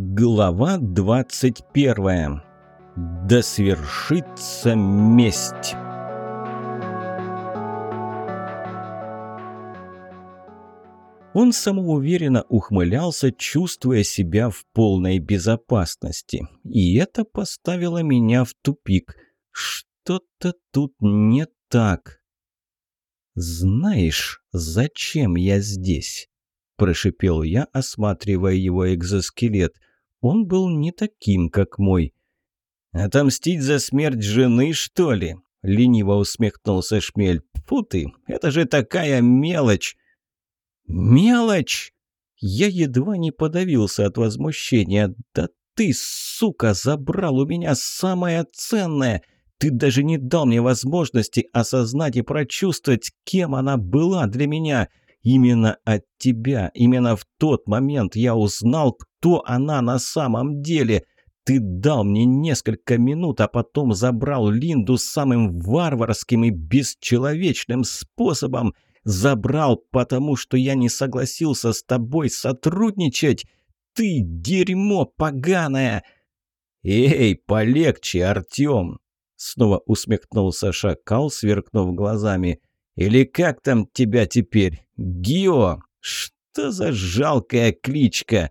Глава 21. Да свершится месть. Он самоуверенно ухмылялся, чувствуя себя в полной безопасности. И это поставило меня в тупик. Что-то тут не так. «Знаешь, зачем я здесь?» – прошипел я, осматривая его экзоскелет – он был не таким, как мой. «Отомстить за смерть жены, что ли?» — лениво усмехнулся Шмель. «Фу ты, это же такая мелочь!» «Мелочь!» Я едва не подавился от возмущения. «Да ты, сука, забрал у меня самое ценное! Ты даже не дал мне возможности осознать и прочувствовать, кем она была для меня!» Именно от тебя, именно в тот момент я узнал, кто она на самом деле. Ты дал мне несколько минут, а потом забрал Линду самым варварским и бесчеловечным способом. Забрал, потому что я не согласился с тобой сотрудничать. Ты дерьмо поганое!» «Эй, полегче, Артем!» Снова усмехнулся шакал, сверкнув глазами. «Или как там тебя теперь? Гио? Что за жалкая кличка?»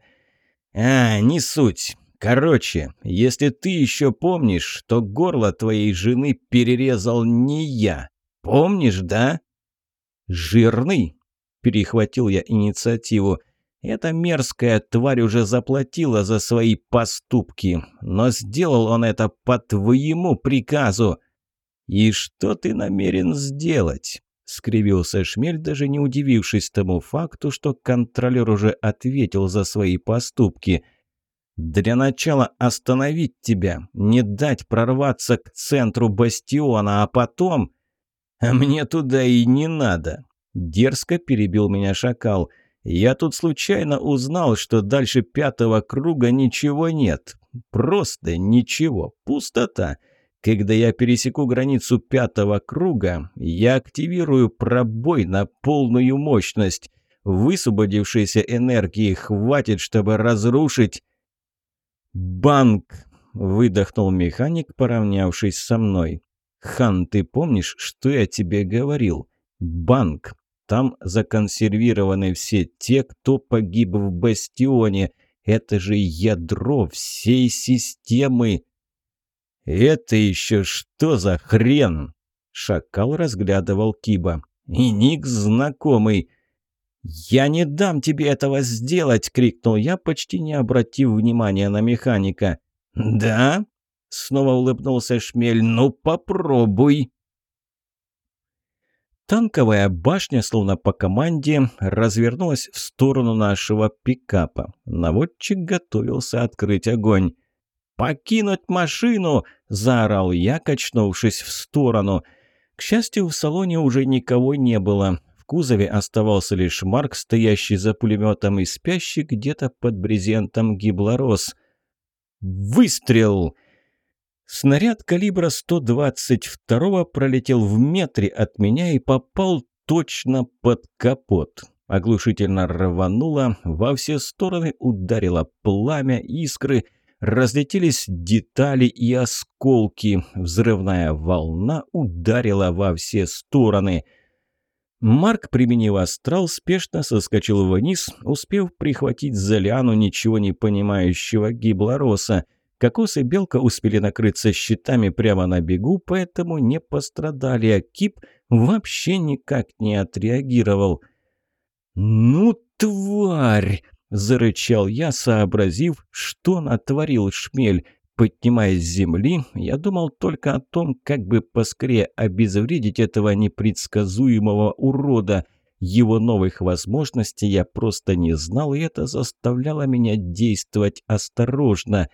«А, не суть. Короче, если ты еще помнишь, то горло твоей жены перерезал не я. Помнишь, да?» «Жирный?» – перехватил я инициативу. «Эта мерзкая тварь уже заплатила за свои поступки, но сделал он это по твоему приказу. И что ты намерен сделать?» — скривился Шмель, даже не удивившись тому факту, что контролер уже ответил за свои поступки. «Для начала остановить тебя, не дать прорваться к центру бастиона, а потом...» «А мне туда и не надо», — дерзко перебил меня шакал. «Я тут случайно узнал, что дальше пятого круга ничего нет. Просто ничего, пустота». Когда я пересеку границу пятого круга, я активирую пробой на полную мощность. Высвободившейся энергии хватит, чтобы разрушить... «Банк!» — выдохнул механик, поравнявшись со мной. «Хан, ты помнишь, что я тебе говорил? Банк! Там законсервированы все те, кто погиб в бастионе. Это же ядро всей системы!» «Это еще что за хрен?» Шакал разглядывал Киба. «И ник знакомый». «Я не дам тебе этого сделать!» — крикнул я, почти не обратив внимания на механика. «Да?» — снова улыбнулся Шмель. «Ну, попробуй!» Танковая башня, словно по команде, развернулась в сторону нашего пикапа. Наводчик готовился открыть огонь. «Покинуть машину!» – заорал я, качнувшись в сторону. К счастью, в салоне уже никого не было. В кузове оставался лишь Марк, стоящий за пулеметом и спящий где-то под брезентом гиблорос. «Выстрел!» Снаряд калибра 122 пролетел в метре от меня и попал точно под капот. Оглушительно рвануло, во все стороны ударило пламя, искры – разлетелись детали и осколки. Взрывная волна ударила во все стороны. Марк, применив астрал, спешно соскочил вниз, успев прихватить за ничего не понимающего гиблороса. Кокос и Белка успели накрыться щитами прямо на бегу, поэтому не пострадали, а Кип вообще никак не отреагировал. «Ну, тварь!» – зарычал я, сообразив, что натворил шмель. Поднимаясь с земли, я думал только о том, как бы поскорее обезвредить этого непредсказуемого урода. Его новых возможностей я просто не знал, и это заставляло меня действовать осторожно.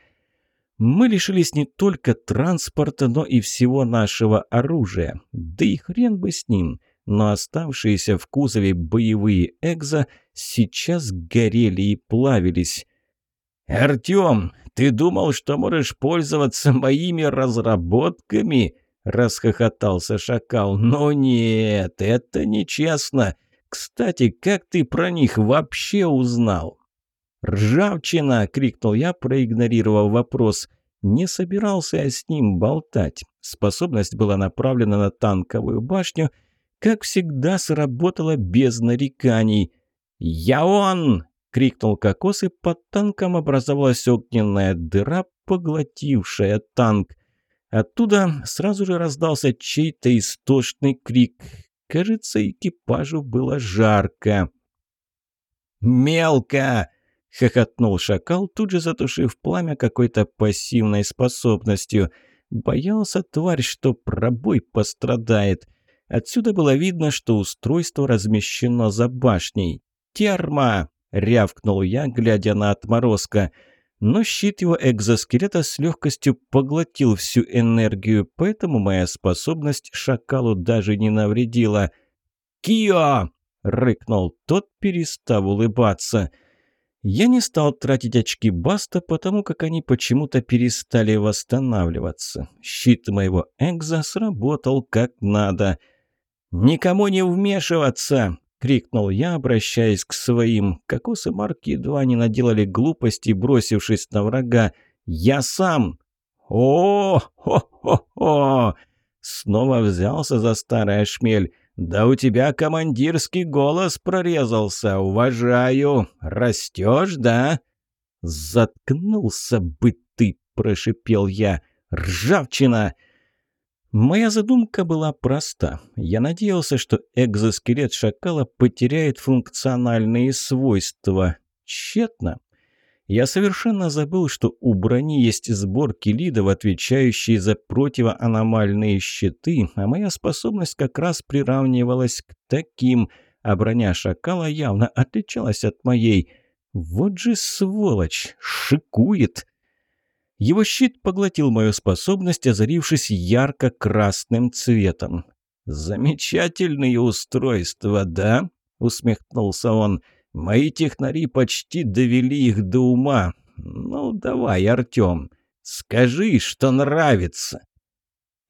Мы лишились не только транспорта, но и всего нашего оружия. Да и хрен бы с ним – но оставшиеся в кузове боевые экзо сейчас горели и плавились. «Артём, ты думал, что можешь пользоваться моими разработками?» – расхохотался шакал. «Но нет, это нечестно. Кстати, как ты про них вообще узнал?» «Ржавчина!» — крикнул я, проигнорировав вопрос. Не собирался я с ним болтать. Способность была направлена на танковую башню. Как всегда, сработала без нареканий. «Я он!» — крикнул кокос, и под танком образовалась огненная дыра, поглотившая танк. Оттуда сразу же раздался чей-то истошный крик. Кажется, экипажу было жарко. «Мелко!» — хохотнул шакал, тут же затушив пламя какой-то пассивной способностью. Боялся тварь, что пробой пострадает. Отсюда было видно, что устройство размещено за башней. «Терма!» — рявкнул я, глядя на отморозка. Но щит его экзоскелета с легкостью поглотил всю энергию, поэтому моя способность шакалу даже не навредила. «Кио!» — рыкнул тот, перестав улыбаться. Я не стал тратить очки Баста, потому как они почему-то перестали восстанавливаться. Щит моего экза сработал как надо. «Никому не вмешиваться!» — крикнул я, обращаясь к своим. Кокос и Марк едва не наделали глупости, бросившись на врага. «Я сам!» «О-хо-хо-хо!» Снова взялся за старый шмель. «Да у тебя командирский голос прорезался, уважаю. Растешь, да?» «Заткнулся бы ты!» – прошипел я. «Ржавчина!» Моя задумка была проста. Я надеялся, что экзоскелет шакала потеряет функциональные свойства. Тщетно. Я совершенно забыл, что у брони есть сборки лидов, отвечающие за противоаномальные щиты, а моя способность как раз приравнивалась к таким, а броня шакала явно отличалась от моей. Вот же сволочь, шикует! Его щит поглотил мою способность, озарившись ярко-красным цветом. «Замечательные устройства, да?» — усмехнулся он. Мои технари почти довели их до ума. Ну, давай, Артём, скажи, что нравится.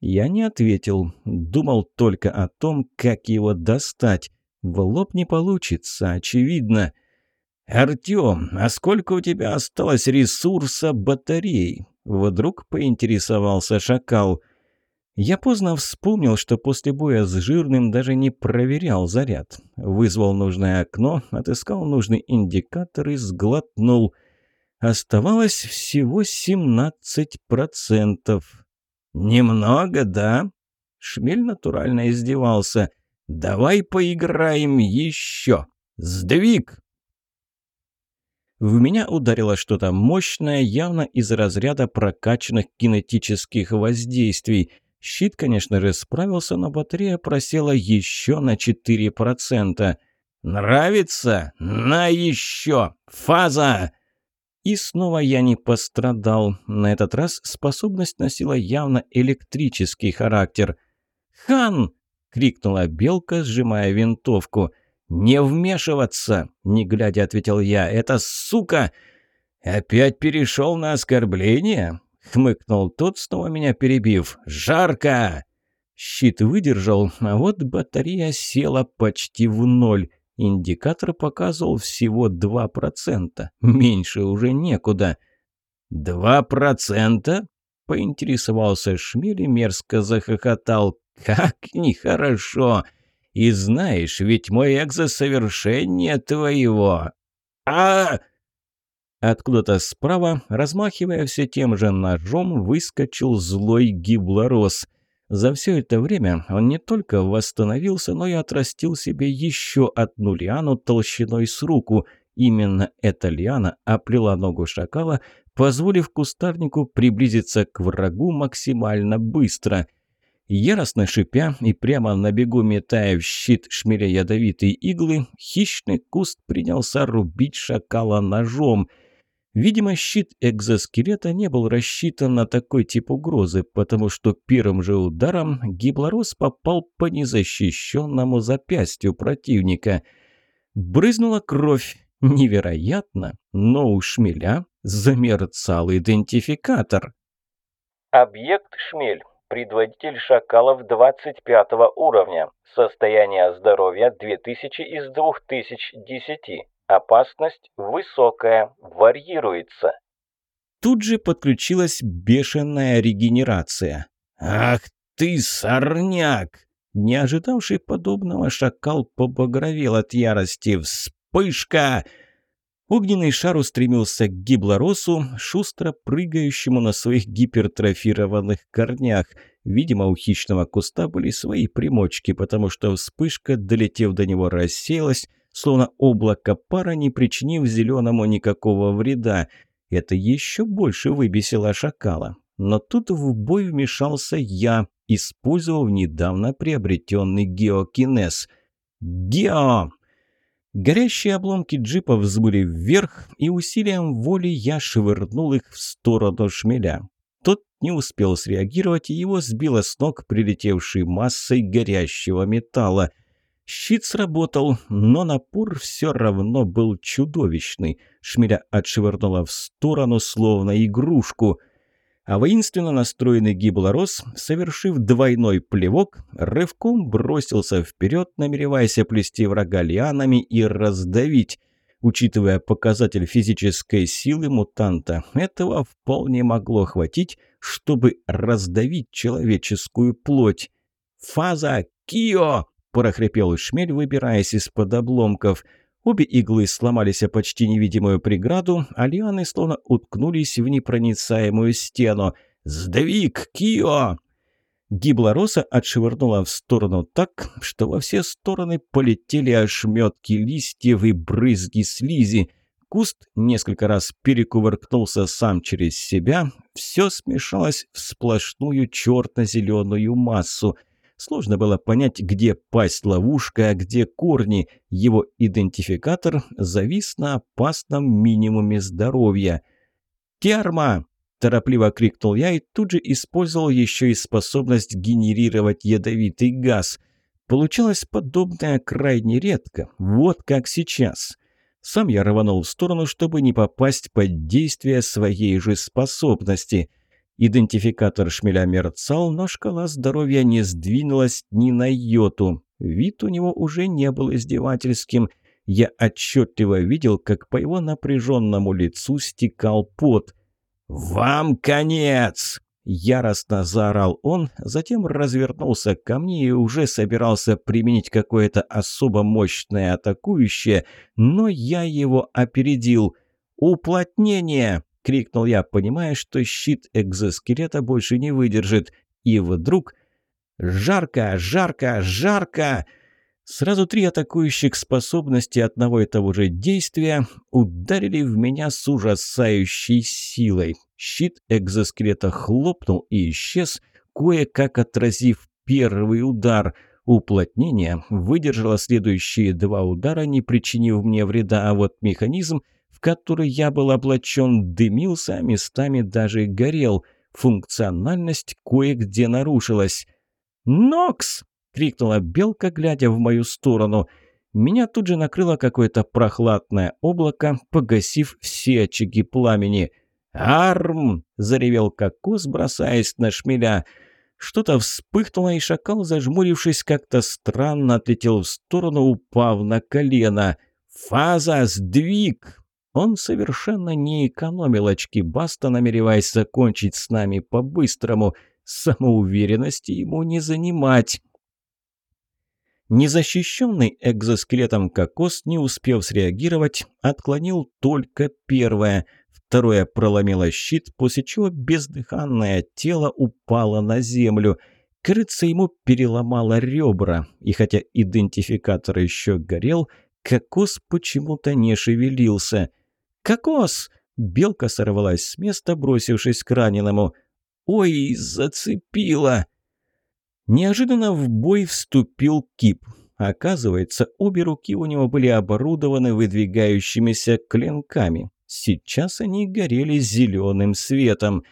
Я не ответил, думал только о том, как его достать. В лоб не получится, очевидно. «Артём, а сколько у тебя осталось ресурса батарей?» Вдруг поинтересовался шакал – я поздно вспомнил, что после боя с жирным даже не проверял заряд. Вызвал нужное окно, отыскал нужный индикатор и сглотнул. Оставалось всего 17%. «Немного, да?» Шмель натурально издевался. «Давай поиграем еще! Сдвиг!» В меня ударило что-то мощное, явно из разряда прокачанных кинетических воздействий – Щит, конечно же, справился, но батарея просела еще на 4%. «Нравится? На еще! Фаза!» И снова я не пострадал. На этот раз способность носила явно электрический характер. «Хан!» — крикнула Белка, сжимая винтовку. «Не вмешиваться!» — не глядя ответил я. «Это сука!» «Опять перешел на оскорбление?» Хмыкнул тот, снова меня перебив. «Жарко!» Щит выдержал, а вот батарея села почти в ноль. Индикатор показывал всего 2%. Меньше уже некуда. «Два процента?» — поинтересовался Шмель и мерзко захохотал. «Как нехорошо! И знаешь, ведь мой экзо совершеннее твоего!» «А...» Откуда-то справа, размахивая все тем же ножом, выскочил злой гиблорос. За все это время он не только восстановился, но и отрастил себе еще одну лиану толщиной с руку. Именно эта лиана оплела ногу шакала, позволив кустарнику приблизиться к врагу максимально быстро. Яростно шипя и прямо на бегу метая в щит шмеля ядовитые иглы, хищный куст принялся рубить шакала ножом – Видимо, щит экзоскелета не был рассчитан на такой тип угрозы, потому что первым же ударом гиблорос попал по незащищенному запястью противника. Брызнула кровь. Невероятно, но у шмеля замерцал идентификатор. Объект шмель. Предводитель шакалов 25 уровня. Состояние здоровья 2000 из 2010. Опасность высокая, варьируется. Тут же подключилась бешеная регенерация. «Ах ты, сорняк!» Не ожидавший подобного шакал побагровел от ярости. «Вспышка!» Огненный шар устремился к гиблоросу, шустро прыгающему на своих гипертрофированных корнях. Видимо, у хищного куста были свои примочки, потому что вспышка, долетев до него, рассеялась, словно облако пара, не причинив зеленому никакого вреда. Это еще больше выбесило шакала. Но тут в бой вмешался я, использовав недавно приобретенный геокинез. «Гео!» Горящие обломки джипа взмыли вверх, и усилием воли я швырнул их в сторону шмеля. Тот не успел среагировать, и его сбило с ног прилетевшей массой горящего металла. Щит сработал, но напор все равно был чудовищный. Шмеля отшвырнула в сторону, словно игрушку — а воинственно настроенный гиблорос, совершив двойной плевок, рывком бросился вперед, намереваясь оплести врага лианами и раздавить. Учитывая показатель физической силы мутанта, этого вполне могло хватить, чтобы раздавить человеческую плоть. «Фаза! Кио!» – прохрипел шмель, выбираясь из-под обломков – Обе иглы сломались о почти невидимую преграду, а лианы словно уткнулись в непроницаемую стену. «Сдвиг, Кио!» Гиблороса отшвырнула в сторону так, что во все стороны полетели ошметки листьев и брызги слизи. Куст несколько раз перекувыркнулся сам через себя, все смешалось в сплошную черно-зеленую массу – Сложно было понять, где пасть ловушка, а где корни. Его идентификатор завис на опасном минимуме здоровья. «Терма!» – торопливо крикнул я и тут же использовал еще и способность генерировать ядовитый газ. Получалось подобное крайне редко, вот как сейчас. Сам я рванул в сторону, чтобы не попасть под действие своей же способности – Идентификатор шмеля мерцал, но шкала здоровья не сдвинулась ни на йоту. Вид у него уже не был издевательским. Я отчетливо видел, как по его напряженному лицу стекал пот. «Вам конец!» Яростно заорал он, затем развернулся ко мне и уже собирался применить какое-то особо мощное атакующее, но я его опередил. «Уплотнение!» — крикнул я, понимая, что щит экзоскелета больше не выдержит. И вдруг... «Жарко! Жарко! Жарко!» Сразу три атакующих способности одного и того же действия ударили в меня с ужасающей силой. Щит экзоскелета хлопнул и исчез, кое-как отразив первый удар. Уплотнение выдержало следующие два удара, не причинив мне вреда, а вот механизм который я был облачен, дымился, а местами даже горел. Функциональность кое-где нарушилась. «Нокс!» — крикнула белка, глядя в мою сторону. Меня тут же накрыло какое-то прохладное облако, погасив все очаги пламени. «Арм!» — заревел кокос, бросаясь на шмеля. Что-то вспыхнуло, и шакал, зажмурившись, как-то странно отлетел в сторону, упав на колено. «Фаза! Сдвиг!» Он совершенно не экономил очки Баста, намереваясь закончить с нами по-быстрому. Самоуверенности ему не занимать. Незащищенный экзоскелетом кокос, не успев среагировать, отклонил только первое. Второе проломило щит, после чего бездыханное тело упало на землю. Крыться ему переломало ребра, и хотя идентификатор еще горел, кокос почему-то не шевелился – «Кокос!» Белка сорвалась с места, бросившись к раненому. «Ой, зацепила!» Неожиданно в бой вступил Кип. Оказывается, обе руки у него были оборудованы выдвигающимися клинками. Сейчас они горели зеленым светом.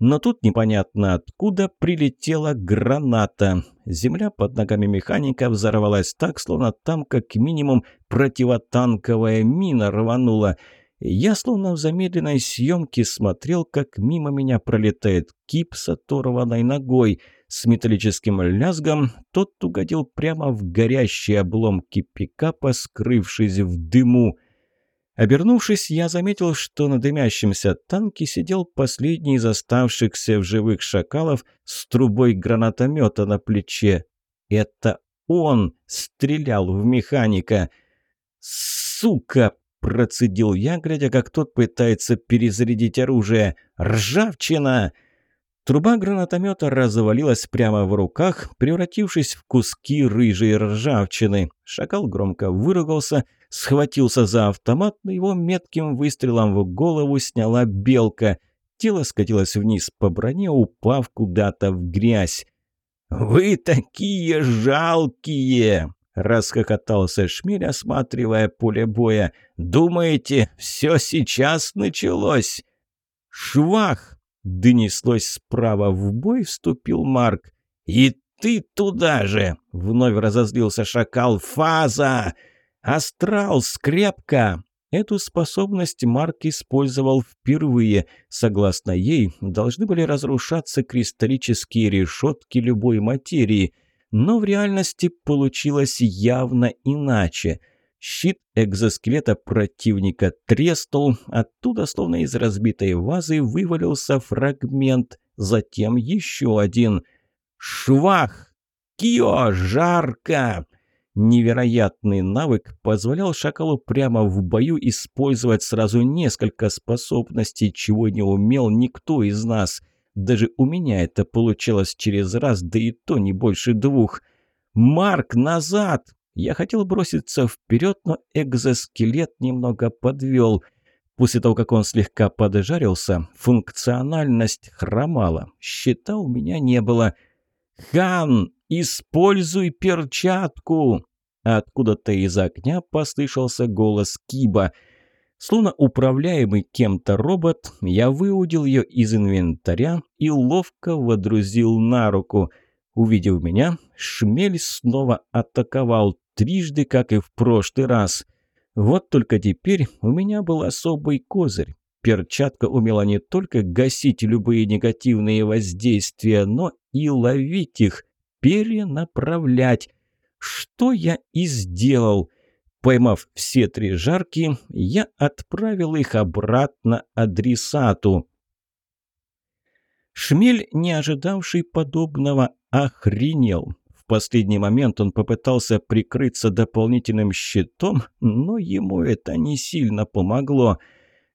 Но тут непонятно откуда прилетела граната. Земля под ногами механика взорвалась так, словно там как минимум противотанковая мина рванула – я словно в замедленной съемке смотрел, как мимо меня пролетает кип с оторванной ногой. С металлическим лязгом тот угодил прямо в горящие обломки пикапа, скрывшись в дыму. Обернувшись, я заметил, что на дымящемся танке сидел последний из оставшихся в живых шакалов с трубой гранатомета на плече. Это он стрелял в механика. «Сука!» – процедил я, глядя, как тот пытается перезарядить оружие. «Ржавчина!» Труба гранатомета развалилась прямо в руках, превратившись в куски рыжей ржавчины. Шакал громко выругался, схватился за автомат, но его метким выстрелом в голову сняла белка. Тело скатилось вниз по броне, упав куда-то в грязь. «Вы такие жалкие!» — расхохотался Шмель, осматривая поле боя. «Думаете, все сейчас началось?» «Швах!» — донеслось справа в бой, вступил Марк. «И ты туда же!» — вновь разозлился шакал. «Фаза! Астрал, скрепка!» Эту способность Марк использовал впервые. Согласно ей, должны были разрушаться кристаллические решетки любой материи. Но в реальности получилось явно иначе. Щит экзоскелета противника треснул, оттуда, словно из разбитой вазы, вывалился фрагмент, затем еще один. «Швах! Кио! Жарко!» Невероятный навык позволял шакалу прямо в бою использовать сразу несколько способностей, чего не умел никто из нас. Даже у меня это получилось через раз, да и то не больше двух. «Марк, назад!» Я хотел броситься вперед, но экзоскелет немного подвел. После того, как он слегка поджарился, функциональность хромала. Щита у меня не было. «Хан, используй перчатку!» Откуда-то из огня послышался голос Киба. Словно управляемый кем-то робот, я выудил ее из инвентаря и ловко водрузил на руку. Увидев меня, шмель снова атаковал трижды, как и в прошлый раз. Вот только теперь у меня был особый козырь. Перчатка умела не только гасить любые негативные воздействия, но и ловить их, перенаправлять. Что я и сделал. Поймав все три жарки, я отправил их обратно адресату. Шмель, не ожидавший подобного, охренел. В последний момент он попытался прикрыться дополнительным щитом, но ему это не сильно помогло.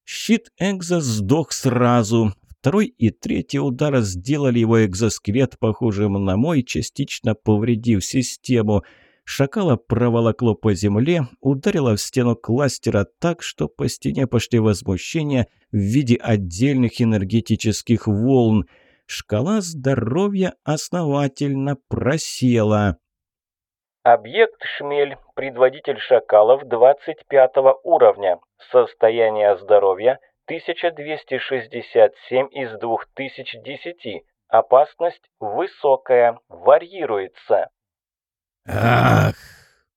Щит Экза сдох сразу. Второй и третий удара сделали его экзоскелет похожим на мой, частично повредив систему. Шакала проволокло по земле, ударило в стену кластера так, что по стене пошли возмущения в виде отдельных энергетических волн. Шкала здоровья основательно просела. Объект «Шмель», предводитель шакалов 25 уровня. Состояние здоровья 1267 из 2010. Опасность высокая, варьируется. Ах!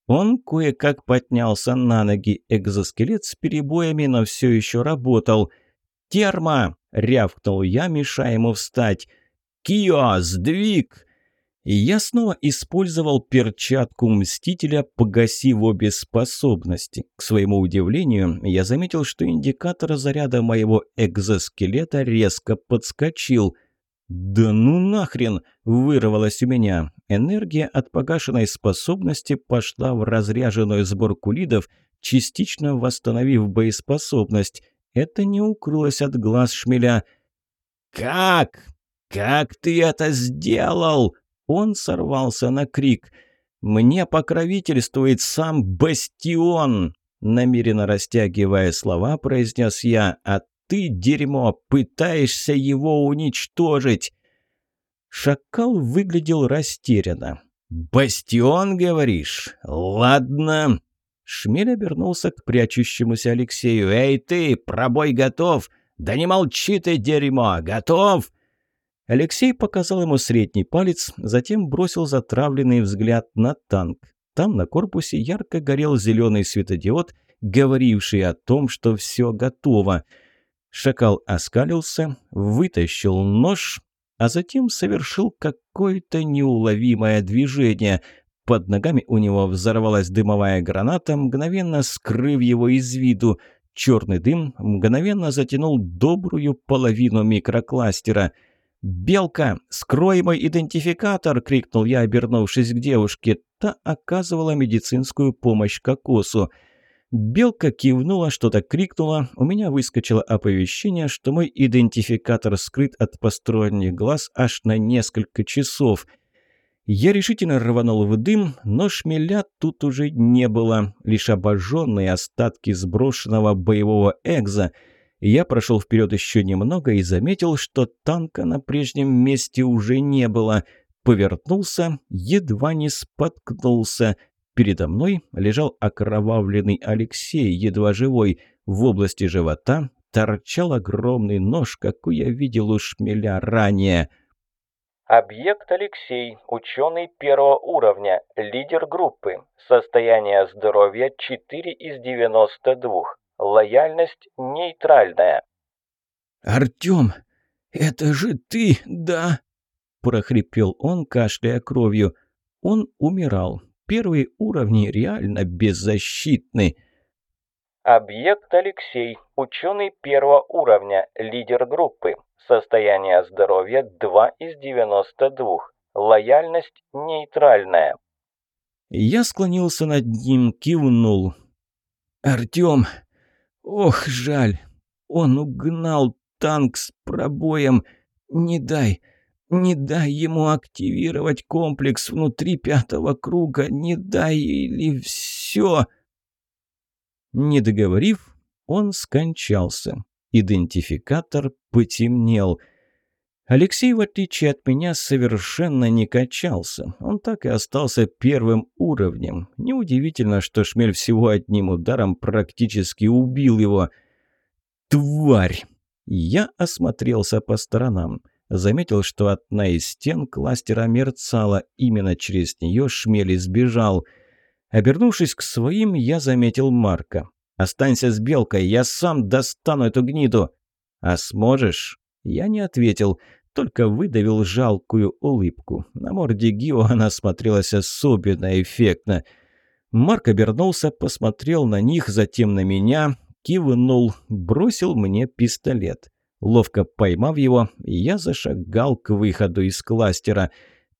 Он кое-как поднялся на ноги. Экзоскелет с перебоями, но все еще работал. «Термо!» — рявкнул я, мешая ему встать. «Кио, сдвиг!» И я снова использовал перчатку Мстителя, погасив обе способности. К своему удивлению, я заметил, что индикатор заряда моего экзоскелета резко подскочил. «Да ну нахрен!» – вырвалось у меня. Энергия от погашенной способности пошла в разряженную сборку лидов, частично восстановив боеспособность. Это не укрылось от глаз шмеля. «Как? Как ты это сделал?» Он сорвался на крик. «Мне покровительствует сам Бастион!» Намеренно растягивая слова, произнес я, «А ты, дерьмо, пытаешься его уничтожить!» Шакал выглядел растерянно. «Бастион, говоришь? Ладно!» Шмель обернулся к прячущемуся Алексею. «Эй ты, пробой готов! Да не молчи ты, дерьмо! Готов!» Алексей показал ему средний палец, затем бросил затравленный взгляд на танк. Там на корпусе ярко горел зеленый светодиод, говоривший о том, что все готово. Шакал оскалился, вытащил нож, а затем совершил какое-то неуловимое движение. Под ногами у него взорвалась дымовая граната, мгновенно скрыв его из виду. Черный дым мгновенно затянул добрую половину микрокластера. «Белка, скрой мой идентификатор!» — крикнул я, обернувшись к девушке. Та оказывала медицинскую помощь кокосу. Кивнула, что-то крикнула. У меня выскочило оповещение, что мой идентификатор скрыт от посторонних глаз аж на несколько часов. Я решительно рванул в дым, но шмеля тут уже не было, лишь обожженные остатки сброшенного боевого экза. Я прошел вперед еще немного и заметил, что танка на прежнем месте уже не было. Повернулся, едва не споткнулся — Передо мной лежал окровавленный Алексей, едва живой. В области живота торчал огромный нож, какой я видел у шмеля ранее. Объект Алексей, ученый первого уровня, лидер группы. Состояние здоровья 4 из 92. Лояльность нейтральная. «Артём, это же ты, да?» – прохрипел он, кашляя кровью. Он умирал, первые уровни реально беззащитны. Объект Алексей, ученый первого уровня, лидер группы. Состояние здоровья 2 из 92. Лояльность нейтральная. Я склонился над ним, кивнул. «Артём, ох, жаль, он угнал танк с пробоем. Не дай, не дай ему активировать комплекс внутри пятого круга, не дай или все. Не договорив, он скончался. Идентификатор потемнел. Алексей, в отличие от меня, совершенно не качался. Он так и остался первым уровнем. Неудивительно, что Шмель всего одним ударом практически убил его. «Тварь!» Я осмотрелся по сторонам. Заметил, что одна из стен кластера мерцала, именно через нее шмель сбежал. Обернувшись к своим, я заметил Марка. «Останься с Белкой, я сам достану эту гниду!» «А сможешь?» Я не ответил, только выдавил жалкую улыбку. На морде Гио она смотрелась особенно эффектно. Марк обернулся, посмотрел на них, затем на меня, кивнул, бросил мне пистолет. Ловко поймав его, я зашагал к выходу из кластера.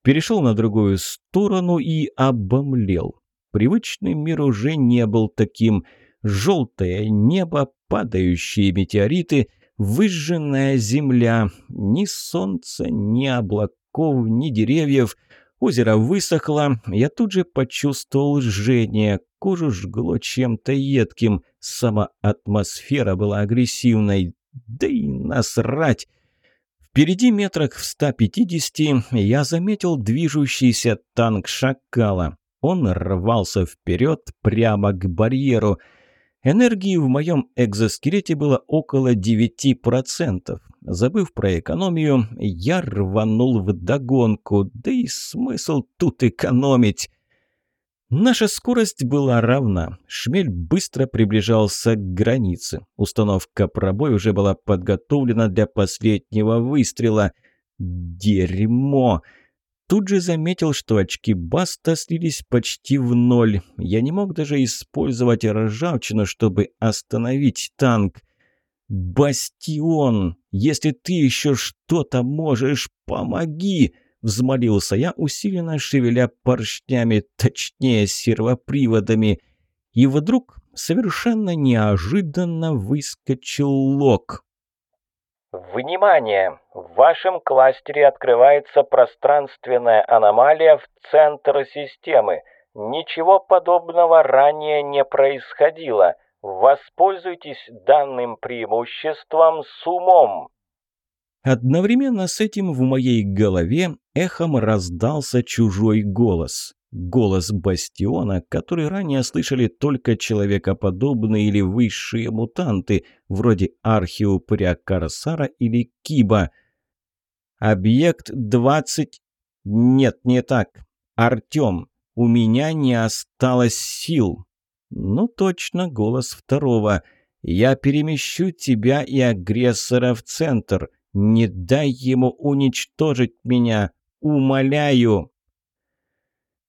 Перешел на другую сторону и обомлел. Привычный мир уже не был таким. Желтое небо, падающие метеориты, выжженная земля. Ни солнца, ни облаков, ни деревьев. Озеро высохло, я тут же почувствовал жжение. Кожу жгло чем-то едким. Сама атмосфера была агрессивной. Да и насрать! Впереди метрах в 150 я заметил движущийся танк «Шакала». Он рвался вперед прямо к барьеру. Энергии в моем экзоскелете было около 9%. Забыв про экономию, я рванул в догонку. Да и смысл тут экономить? Наша скорость была равна. Шмель быстро приближался к границе. Установка пробой уже была подготовлена для последнего выстрела. Дерьмо! Тут же заметил, что очки Баста слились почти в ноль. Я не мог даже использовать ржавчину, чтобы остановить танк. «Бастион! Если ты еще что-то можешь, помоги!» Взмолился я, усиленно шевеля поршнями, точнее сервоприводами. И вдруг совершенно неожиданно выскочил лог. Внимание! В вашем кластере открывается пространственная аномалия в центр системы. Ничего подобного ранее не происходило. Воспользуйтесь данным преимуществом с умом. Одновременно с этим в моей голове эхом раздался чужой голос. Голос Бастиона, который ранее слышали только человекоподобные или высшие мутанты, вроде архиупыря Корсара или Киба. «Объект 20...» «Нет, не так. Артём, у меня не осталось сил». «Ну точно, голос второго. Я перемещу тебя и агрессора в центр». Не дай ему уничтожить меня! Умоляю!»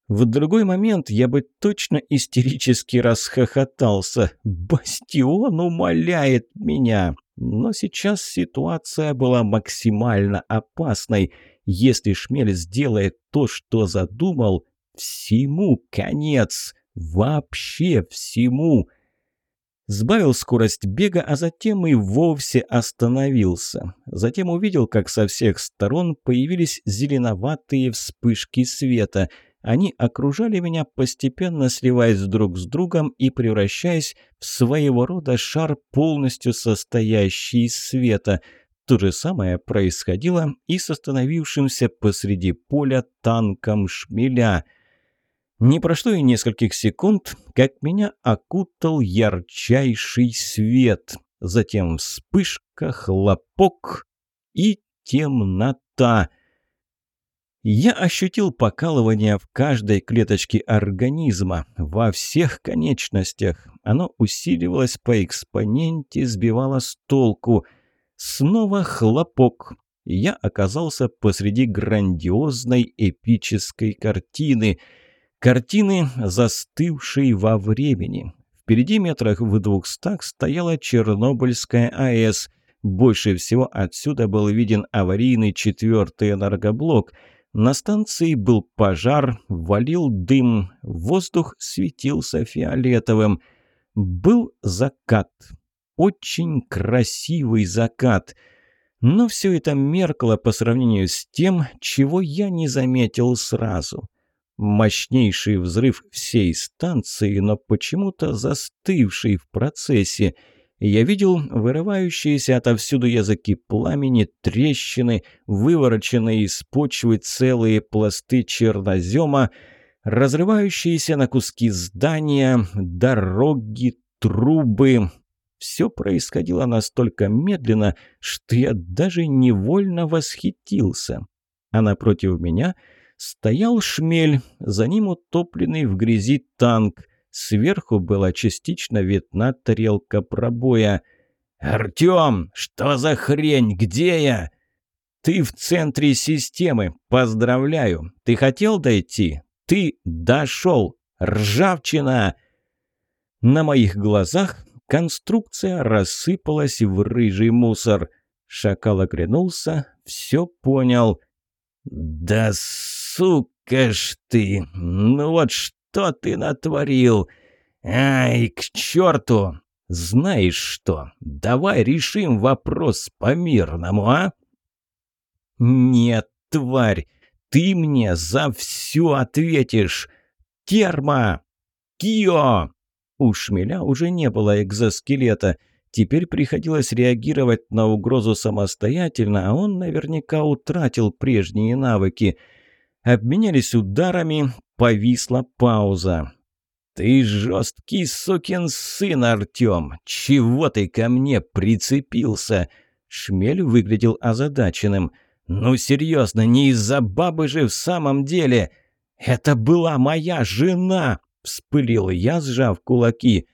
В другой момент я бы точно истерически расхохотался. «Бастион умоляет меня!» Но сейчас ситуация была максимально опасной. Если Шмель сделает то, что задумал, всему конец. Вообще всему. Сбавил скорость бега, а затем и вовсе остановился. Затем увидел, как со всех сторон появились зеленоватые вспышки света – они окружали меня, постепенно сливаясь друг с другом и превращаясь в своего рода шар, полностью состоящий из света. То же самое происходило и с остановившимся посреди поля танком шмеля. Не прошло и нескольких секунд, как меня окутал ярчайший свет. Затем вспышка, хлопок и темнота — я ощутил покалывание в каждой клеточке организма, во всех конечностях. Оно усиливалось по экспоненте, сбивало с толку. Снова хлопок. Я оказался посреди грандиозной эпической картины. Картины, застывшей во времени. Впереди метрах в двухстах стояла Чернобыльская АЭС. Больше всего отсюда был виден аварийный четвертый энергоблок – на станции был пожар, валил дым, воздух светился фиолетовым. Был закат. Очень красивый закат. Но все это меркло по сравнению с тем, чего я не заметил сразу. Мощнейший взрыв всей станции, но почему-то застывший в процессе – я видел вырывающиеся отовсюду языки пламени, трещины, вывороченные из почвы целые пласты чернозема, разрывающиеся на куски здания, дороги, трубы. Все происходило настолько медленно, что я даже невольно восхитился. А напротив меня стоял шмель, за ним утопленный в грязи танк. Сверху была частично видна тарелка пробоя. «Артём, что за хрень? Где я?» «Ты в центре системы. Поздравляю. Ты хотел дойти? Ты дошел. Ржавчина!» На моих глазах конструкция рассыпалась в рыжий мусор. Шакал оглянулся, все понял. «Да сука ж ты! Ну вот что!» ты натворил? Ай, к черту! Знаешь что, давай решим вопрос по-мирному, а? Нет, тварь, ты мне за все ответишь. Терма! Кио! У шмеля уже не было экзоскелета. Теперь приходилось реагировать на угрозу самостоятельно, а он наверняка утратил прежние навыки. Обменялись ударами, Повисла пауза. «Ты жесткий сукин сын, Артем! Чего ты ко мне прицепился?» Шмель выглядел озадаченным. «Ну серьезно, не из-за бабы же в самом деле!» «Это была моя жена!» — вспылил я, сжав кулаки.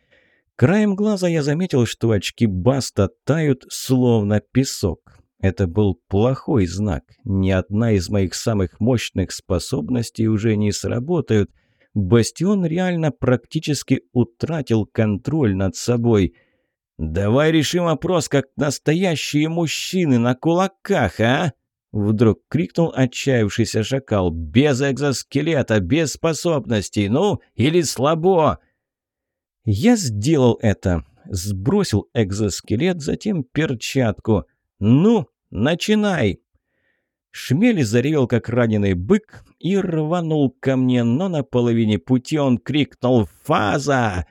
Краем глаза я заметил, что очки Баста тают, словно песок. Это был плохой знак. Ни одна из моих самых мощных способностей уже не сработают. Бастион реально практически утратил контроль над собой. «Давай решим вопрос, как настоящие мужчины на кулаках, а?» Вдруг крикнул отчаявшийся шакал. «Без экзоскелета, без способностей, ну, или слабо!» Я сделал это. Сбросил экзоскелет, затем перчатку – «Ну, начинай!» Шмель заревел, как раненый бык, и рванул ко мне, но на половине пути он крикнул «Фаза!».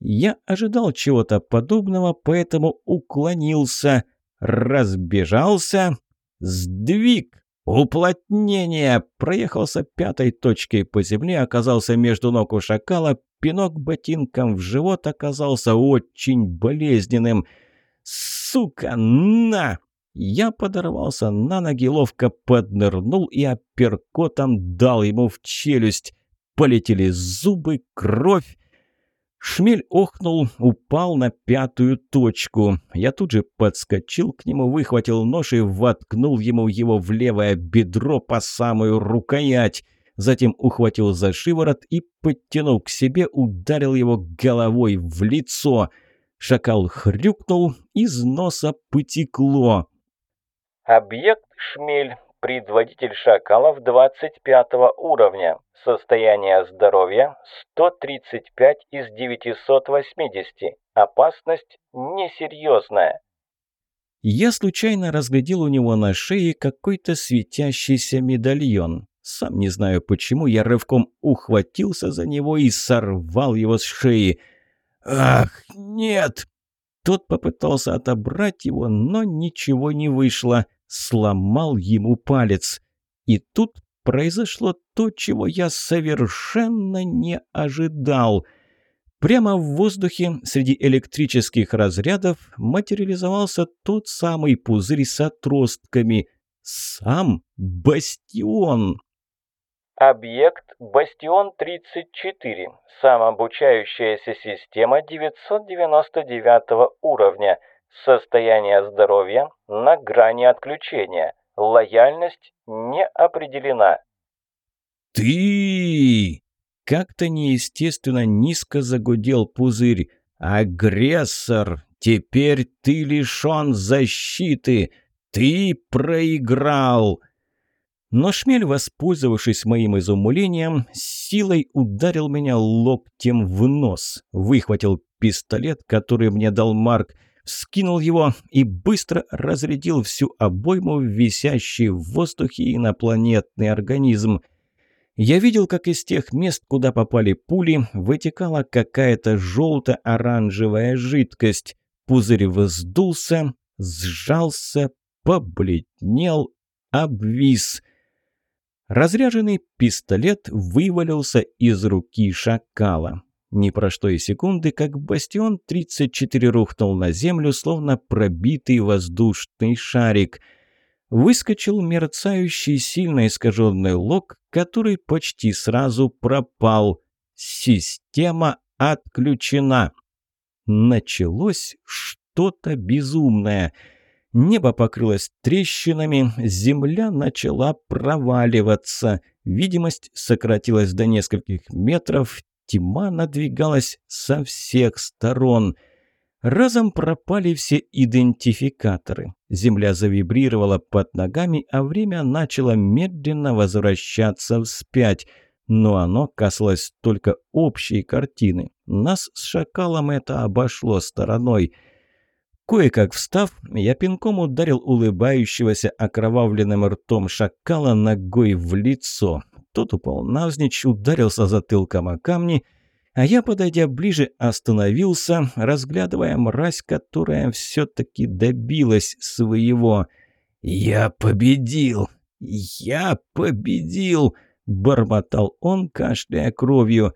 Я ожидал чего-то подобного, поэтому уклонился, разбежался, сдвиг, уплотнение, проехался пятой точкой по земле, оказался между ног у шакала, пинок ботинком в живот оказался очень болезненным. «Сука, на!» Я подорвался на ноги, ловко поднырнул и апперкотом дал ему в челюсть. Полетели зубы, кровь. Шмель охнул, упал на пятую точку. Я тут же подскочил к нему, выхватил нож и воткнул ему его в левое бедро по самую рукоять. затем ухватил за шиворот и, подтянув к себе, ударил его головой в лицо. Шакал хрюкнул, из носа потекло. Объект «Шмель», предводитель шакалов 25 уровня. Состояние здоровья 135 из 980. Опасность несерьезная. Я случайно разглядел у него на шее какой-то светящийся медальон. Сам не знаю почему, я рывком ухватился за него и сорвал его с шеи. «Ах, нет!» Тот попытался отобрать его, но ничего не вышло. Сломал ему палец. И тут произошло то, чего я совершенно не ожидал – Прямо в воздухе среди электрических разрядов материализовался тот самый пузырь с отростками. Сам Бастион. Объект Бастион-34. Самообучающаяся система 999 уровня. Состояние здоровья на грани отключения. Лояльность не определена. «Ты!» Как-то неестественно низко загудел пузырь. «Агрессор! Теперь ты лишен защиты! Ты проиграл!» Но шмель, воспользовавшись моим изумлением, силой ударил меня локтем в нос, выхватил пистолет, который мне дал Марк, скинул его и быстро разрядил всю обойму в висящий в воздухе инопланетный организм – я видел, как из тех мест, куда попали пули, вытекала какая-то желто-оранжевая жидкость. Пузырь вздулся, сжался, побледнел, обвис. Разряженный пистолет вывалился из руки шакала. Не прошло и секунды, как бастион 34 рухнул на землю, словно пробитый воздушный шарик — выскочил мерцающий сильно искаженный лог, который почти сразу пропал. Система отключена. Началось что-то безумное. Небо покрылось трещинами, земля начала проваливаться. Видимость сократилась до нескольких метров, тьма надвигалась со всех сторон — Разом пропали все идентификаторы. Земля завибрировала под ногами, а время начало медленно возвращаться вспять. Но оно касалось только общей картины. Нас с шакалом это обошло стороной. Кое-как встав, я пинком ударил улыбающегося окровавленным ртом шакала ногой в лицо. Тот упал навзничь, ударился затылком о камни – а я, подойдя ближе, остановился, разглядывая мразь, которая все-таки добилась своего. «Я победил! Я победил!» — бормотал он, кашляя кровью.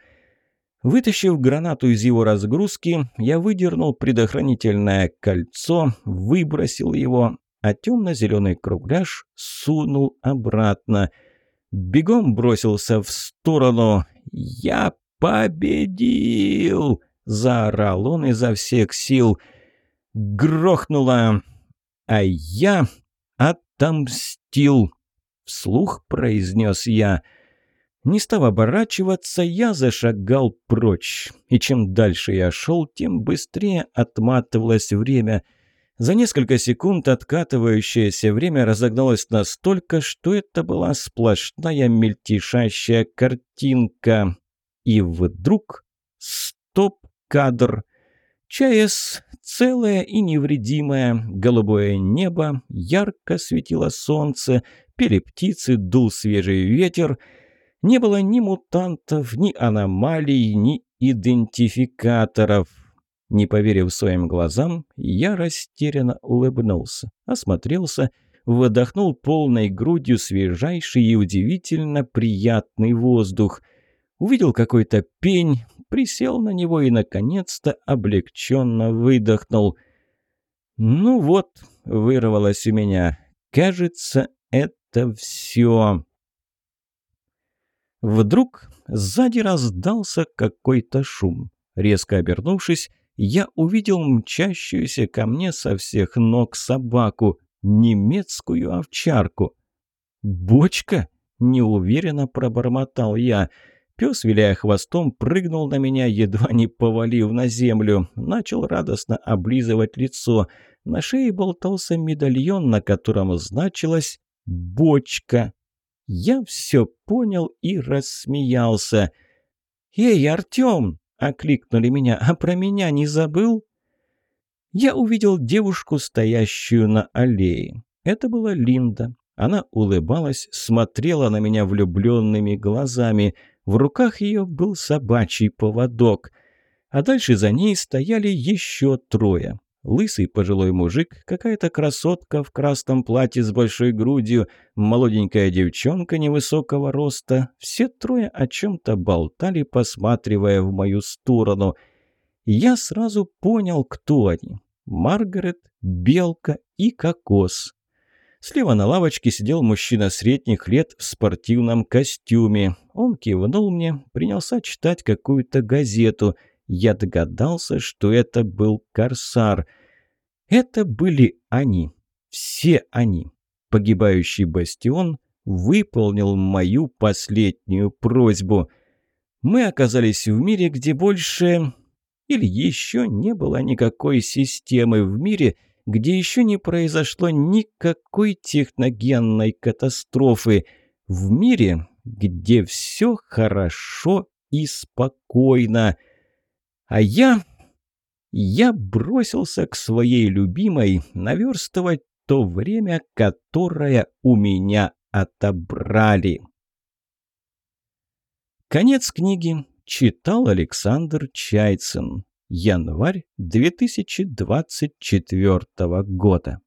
Вытащив гранату из его разгрузки, я выдернул предохранительное кольцо, выбросил его, а темно-зеленый кругляш сунул обратно. Бегом бросился в сторону. «Я «Победил!» – заорал он изо всех сил. Грохнуло, а я отомстил. Вслух произнес я. Не став оборачиваться, я зашагал прочь. И чем дальше я шел, тем быстрее отматывалось время. За несколько секунд откатывающееся время разогналось настолько, что это была сплошная мельтешащая картинка. И вдруг стоп-кадр. ЧАЭС целое и невредимое, голубое небо, ярко светило солнце, пели птицы, дул свежий ветер. Не было ни мутантов, ни аномалий, ни идентификаторов. Не поверив своим глазам, я растерянно улыбнулся, осмотрелся, выдохнул полной грудью свежайший и удивительно приятный воздух – Увидел какой-то пень, присел на него и, наконец-то, облегченно выдохнул. «Ну вот», — вырвалось у меня, — «кажется, это все». Вдруг сзади раздался какой-то шум. Резко обернувшись, я увидел мчащуюся ко мне со всех ног собаку, немецкую овчарку. «Бочка?» неуверенно пробормотал я. Пес, виляя хвостом, прыгнул на меня, едва не повалив на землю. Начал радостно облизывать лицо. На шее болтался медальон, на котором значилось «бочка». Я все понял и рассмеялся. «Эй, Артем!» — окликнули меня. «А про меня не забыл?» Я увидел девушку, стоящую на аллее. Это была Линда. Она улыбалась, смотрела на меня влюбленными глазами. В руках ее был собачий поводок. А дальше за ней стояли еще трое. Лысый пожилой мужик, какая-то красотка в красном платье с большой грудью, молоденькая девчонка невысокого роста. Все трое о чем-то болтали, посматривая в мою сторону. Я сразу понял, кто они. Маргарет, Белка и Кокос. Слева на лавочке сидел мужчина средних лет в спортивном костюме. Он кивнул мне, принялся читать какую-то газету – я догадался, что это был корсар. Это были они. Все они. Погибающий бастион выполнил мою последнюю просьбу. Мы оказались в мире, где больше... Или еще не было никакой системы в мире, где еще не произошло никакой техногенной катастрофы. В мире, где все хорошо и спокойно. А я... Я бросился к своей любимой наверстывать то время, которое у меня отобрали. Конец книги читал Александр Чайцин. Январь 2024 года.